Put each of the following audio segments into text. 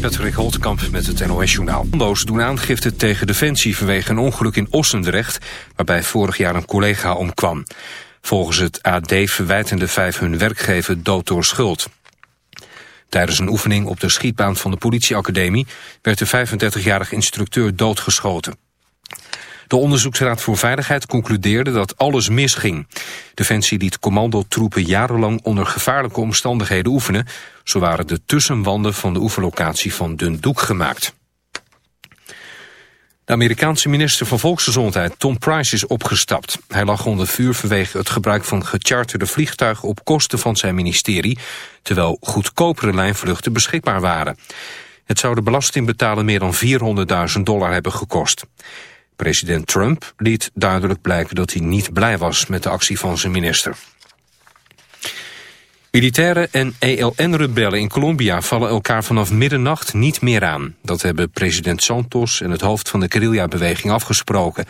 Patrick Holtkamp met het NOS-journaal. Commando's doen aangifte tegen Defensie vanwege een ongeluk in Ossendrecht... waarbij vorig jaar een collega omkwam. Volgens het AD verwijten de vijf hun werkgever dood door schuld. Tijdens een oefening op de schietbaan van de politieacademie... werd de 35-jarige instructeur doodgeschoten. De Onderzoeksraad voor Veiligheid concludeerde dat alles misging. Defensie liet commandotroepen jarenlang onder gevaarlijke omstandigheden oefenen. Zo waren de tussenwanden van de oefenlocatie van Dundoek gemaakt. De Amerikaanse minister van Volksgezondheid Tom Price is opgestapt. Hij lag onder vuur vanwege het gebruik van gecharterde vliegtuigen op kosten van zijn ministerie, terwijl goedkopere lijnvluchten beschikbaar waren. Het zou de belastingbetaler meer dan 400.000 dollar hebben gekost. President Trump liet duidelijk blijken dat hij niet blij was met de actie van zijn minister. Militairen en ELN-rebellen in Colombia vallen elkaar vanaf middernacht niet meer aan. Dat hebben president Santos en het hoofd van de guerrilla-beweging afgesproken.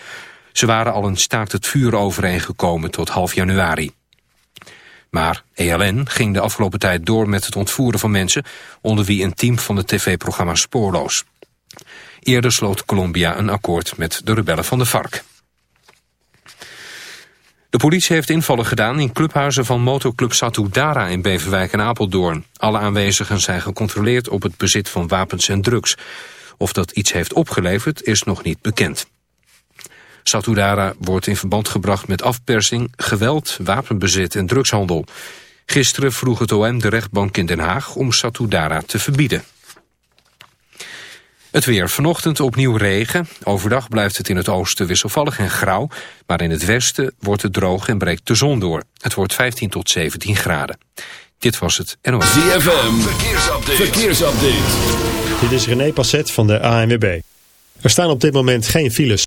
Ze waren al een staakt het vuur overeengekomen tot half januari. Maar ELN ging de afgelopen tijd door met het ontvoeren van mensen... onder wie een team van het tv-programma Spoorloos. Eerder sloot Colombia een akkoord met de rebellen van de FARC. De politie heeft invallen gedaan in clubhuizen van motoclub Satudara in Beverwijk en Apeldoorn. Alle aanwezigen zijn gecontroleerd op het bezit van wapens en drugs. Of dat iets heeft opgeleverd is nog niet bekend. Satudara wordt in verband gebracht met afpersing, geweld, wapenbezit en drugshandel. Gisteren vroeg het OM de rechtbank in Den Haag om Satudara te verbieden. Het weer. Vanochtend opnieuw regen. Overdag blijft het in het oosten wisselvallig en grauw. Maar in het westen wordt het droog en breekt de zon door. Het wordt 15 tot 17 graden. Dit was het NOS. ZFM. Verkeersupdate. Verkeersupdate. Dit is René Passet van de ANWB. Er staan op dit moment geen files.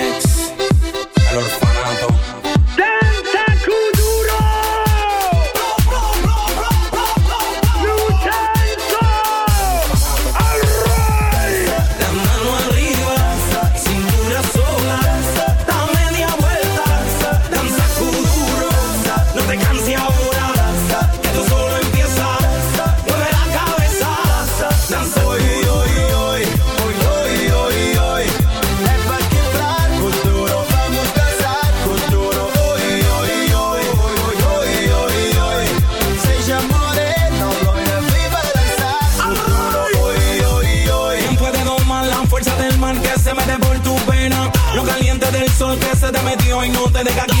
nigga,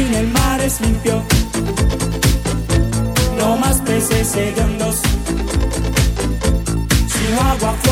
fin el mar es limpio. No más peces hediondos. Su agua fue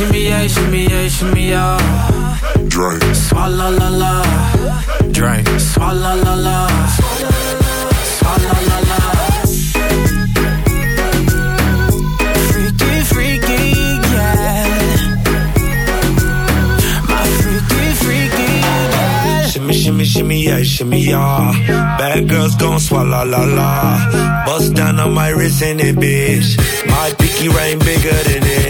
Shimmy shimmy yeah, shimmy yeah, shimmy yeah. Drink. Swalla la la. Drink. Swalla la la. Swalla la la. Freaky, freaky, yeah. My freaky, freaky, yeah. Shimmy, shimmy, shimmy, yeah, shimmy, yeah. Bad girls gon' swallow la la. Bust down on my wrist in it, bitch. My pinky ring bigger than this.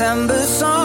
December song.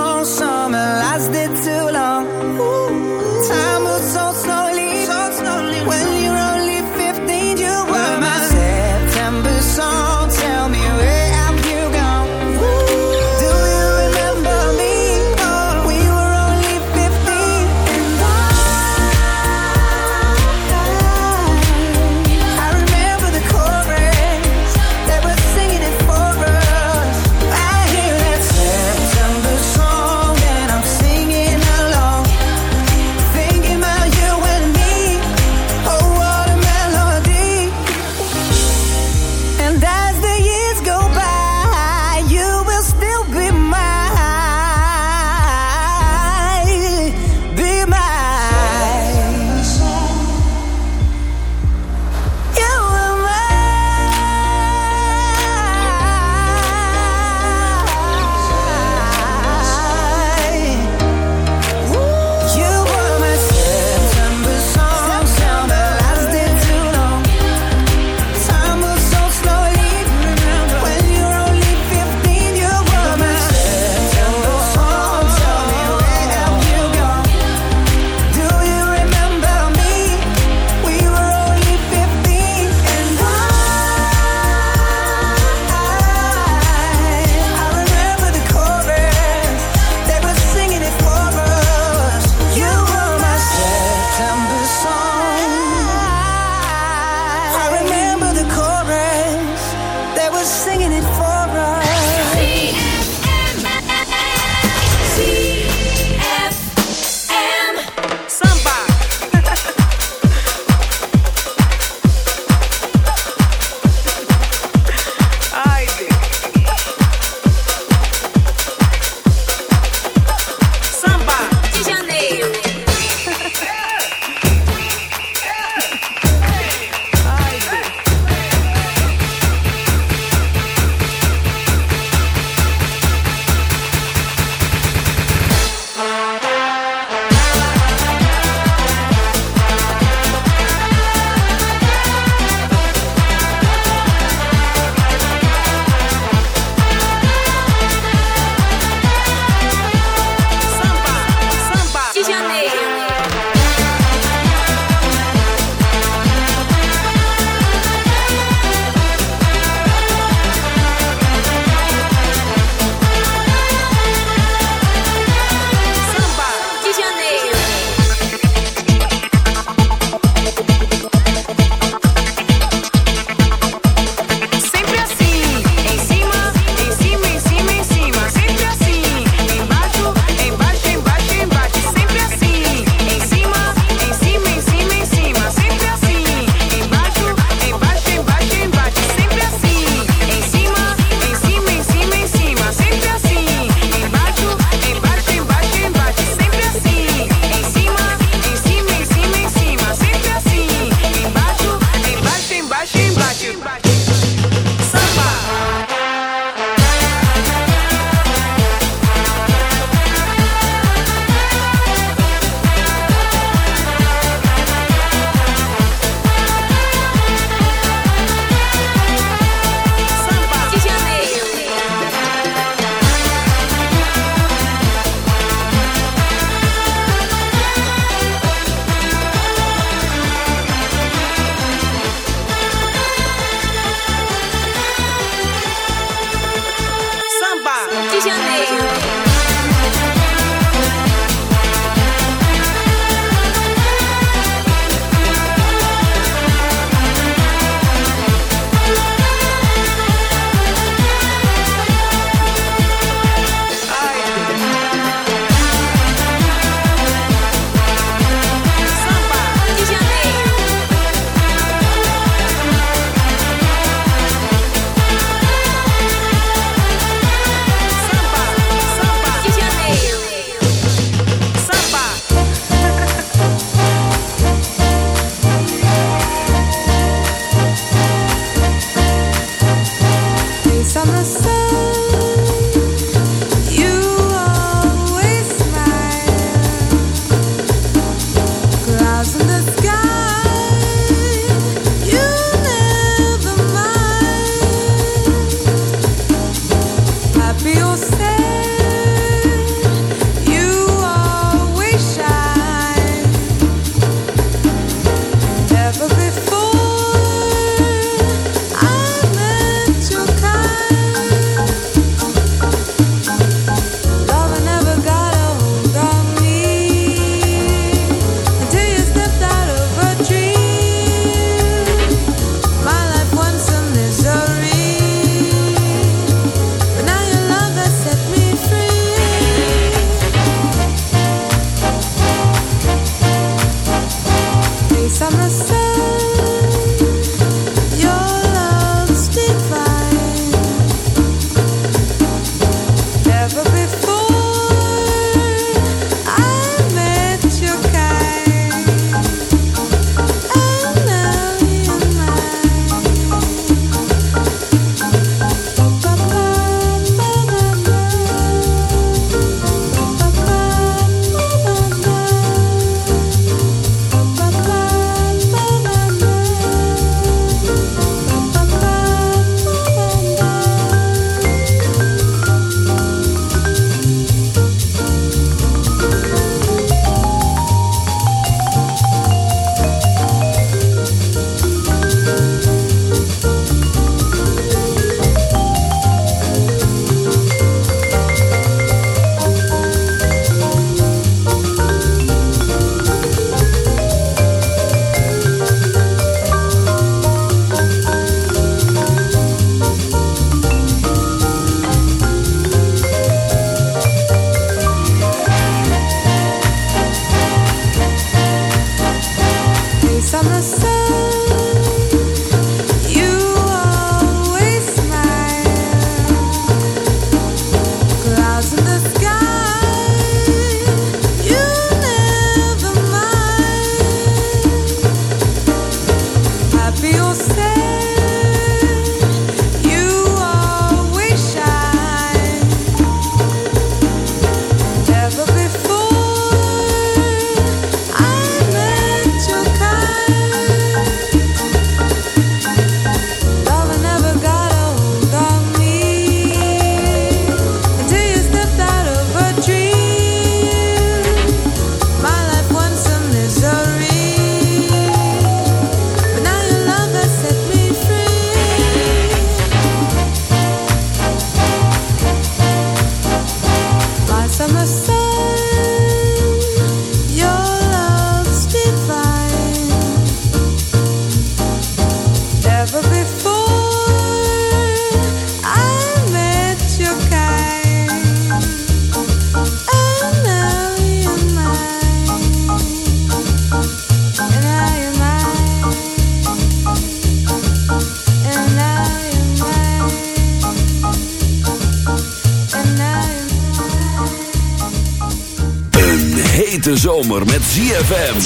hete zomer met ZFM.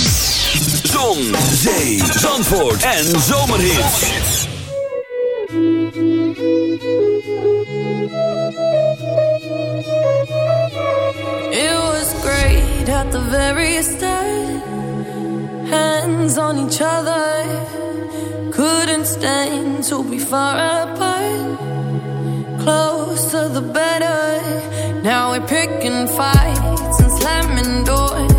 Zon, zee, zandvoort en zomerhit. It was great at the very start. Hands on each other. Couldn't stand to be far apart. Closer the better. Now we're picking fight slamming doors